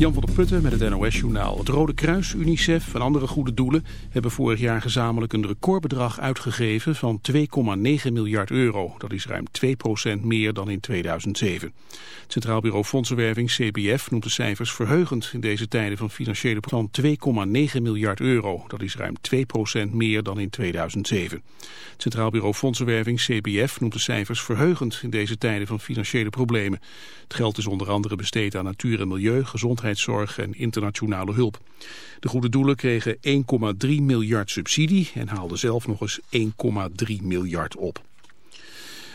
Jan van der Putten met het NOS-journaal. Het Rode Kruis, UNICEF en andere goede doelen hebben vorig jaar gezamenlijk een recordbedrag uitgegeven van 2,9 miljard euro. Dat is ruim 2% meer dan in 2007. Het Centraal Bureau Fondsenwerving, CBF, noemt de cijfers verheugend in deze tijden van financiële van 2,9 miljard euro. Dat is ruim 2% meer dan in 2007. Het Centraal Bureau Fondsenwerving, CBF, noemt de cijfers verheugend in deze tijden van financiële problemen. Het geld is onder andere besteed aan natuur en milieu, gezondheidszorg en internationale hulp. De goede doelen kregen 1,3 miljard subsidie en haalden zelf nog eens 1,3 miljard op.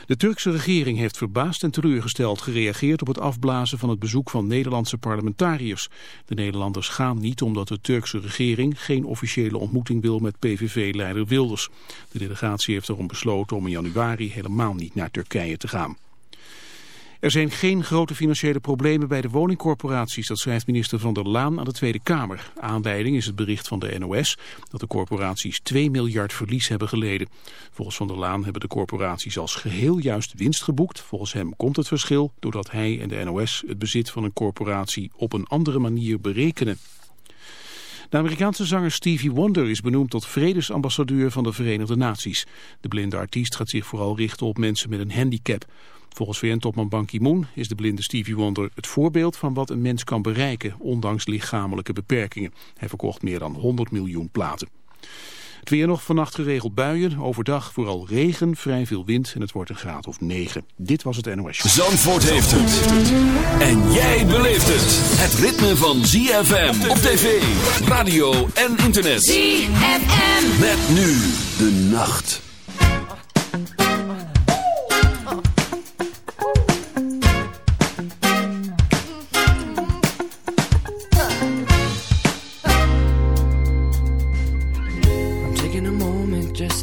De Turkse regering heeft verbaasd en teleurgesteld gereageerd op het afblazen van het bezoek van Nederlandse parlementariërs. De Nederlanders gaan niet omdat de Turkse regering geen officiële ontmoeting wil met PVV-leider Wilders. De delegatie heeft erom besloten om in januari helemaal niet naar Turkije te gaan. Er zijn geen grote financiële problemen bij de woningcorporaties, dat schrijft minister Van der Laan aan de Tweede Kamer. Aanleiding is het bericht van de NOS dat de corporaties 2 miljard verlies hebben geleden. Volgens Van der Laan hebben de corporaties als geheel juist winst geboekt. Volgens hem komt het verschil doordat hij en de NOS het bezit van een corporatie op een andere manier berekenen. De Amerikaanse zanger Stevie Wonder is benoemd tot vredesambassadeur van de Verenigde Naties. De blinde artiest gaat zich vooral richten op mensen met een handicap. Volgens VN-topman Ban Ki-moon is de blinde Stevie Wonder het voorbeeld van wat een mens kan bereiken, ondanks lichamelijke beperkingen. Hij verkocht meer dan 100 miljoen platen. Het weer nog vannacht geregeld buien, overdag vooral regen, vrij veel wind en het wordt een graad of 9. Dit was het NOS. Zandvoort heeft het. En jij beleeft het. Het ritme van ZFM op tv, radio en internet. ZFM. Met nu de nacht.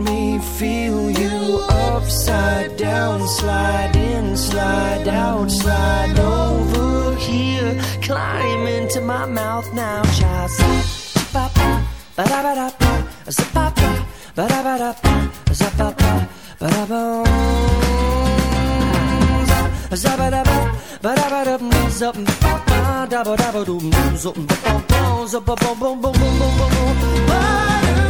me feel you upside down, slide in, slide out, slide over here. Climb into my mouth now, child. Ba ba ba da ba da ba, ba ba ba da ba da ba, ba ba ba-da-ba-ba, da ba da ba da ba, da, ba, da, ba, da, ba ba, zabba boom boom boom boom boom boom.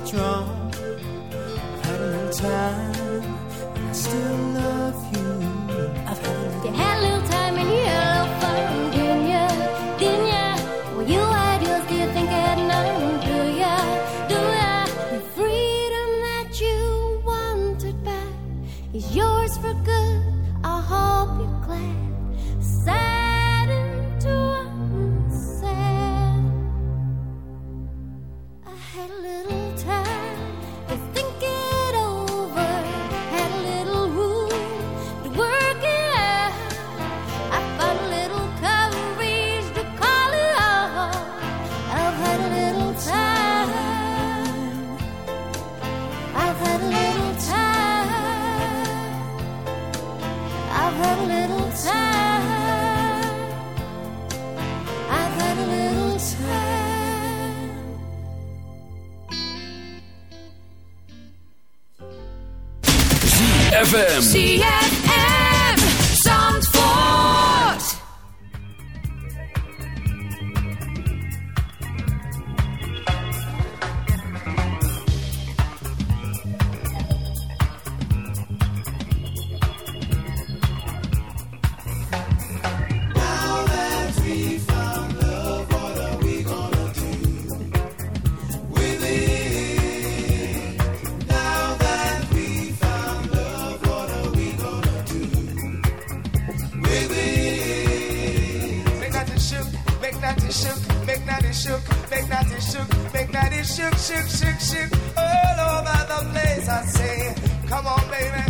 what's wrong? shake, shake, shake all over the place. I say, come on, baby.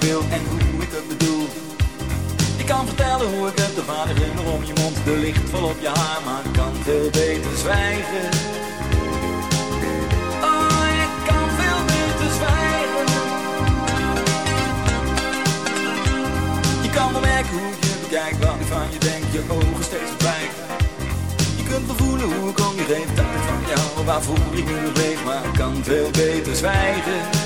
Ik kan zeggen wat ik je voel, wat ik van je wil en hoe ik het bedoel. de glimmer om je mond, de licht vol op je haar, maar ik kan veel beter zwijgen. Oh, ik kan veel beter zwijgen. Je kan wel merken hoe je bekijkt, wat ik van je denk, je ogen steeds verdwijgen. Je kunt wel voelen hoe ik om je geef, dat ik van jou, waarvoor ik nu nog leef, maar ik kan veel beter zwijgen.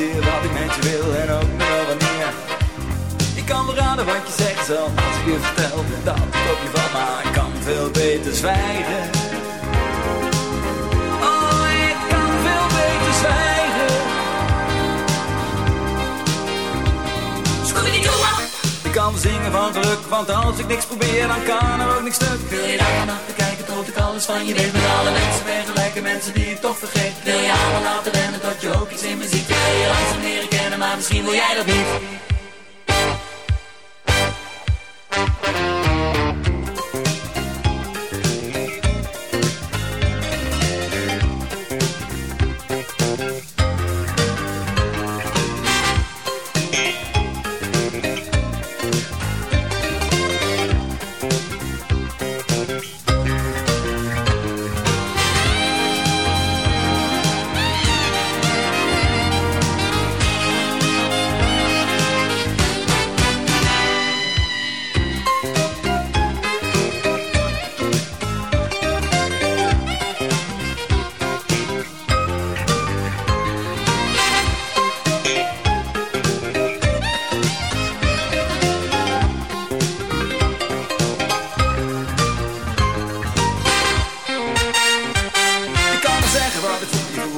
Wat ik fantaseer, wat ik met je wil en ook nog wel wanneer. Ik kan raden wat je zegt zelf als ik je vertel dat ik op je val, maar ik kan veel beter zwijgen. Oh, ik kan veel beter zwijgen. Ik kan zingen van geluk, want als ik niks probeer, dan kan er ook niks stuk. Wil je en ik alles van je weet Met alle mensen vergelijken, mensen die ik toch vergeet. Wil je allemaal laten rennen tot je ook iets in me ziet Wil je langzaam leren kennen, maar misschien wil jij dat niet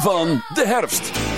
Van de herfst.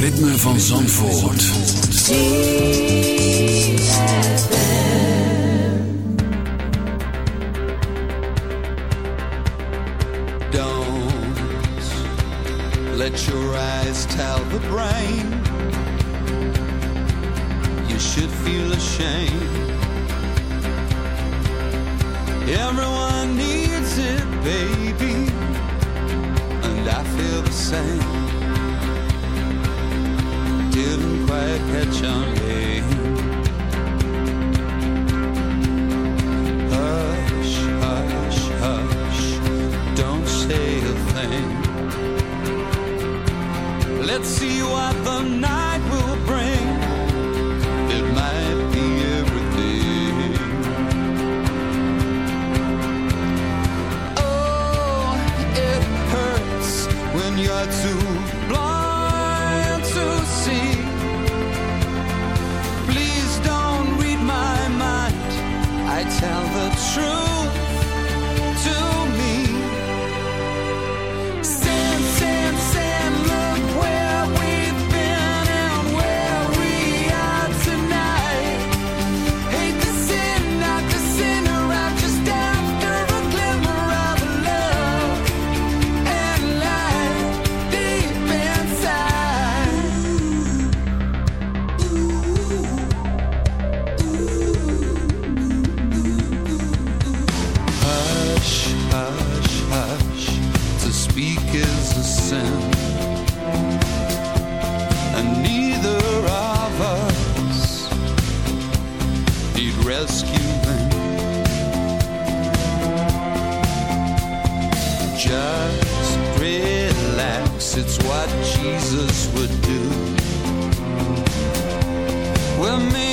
ritme van Zandvoort. Don't let your eyes tell the brain. You should feel ashamed. Everyone needs it, baby. And I feel the same didn't quite catch on me. Hush, hush, hush, don't say a thing. Let's see what the night. Jesus would do. Well, maybe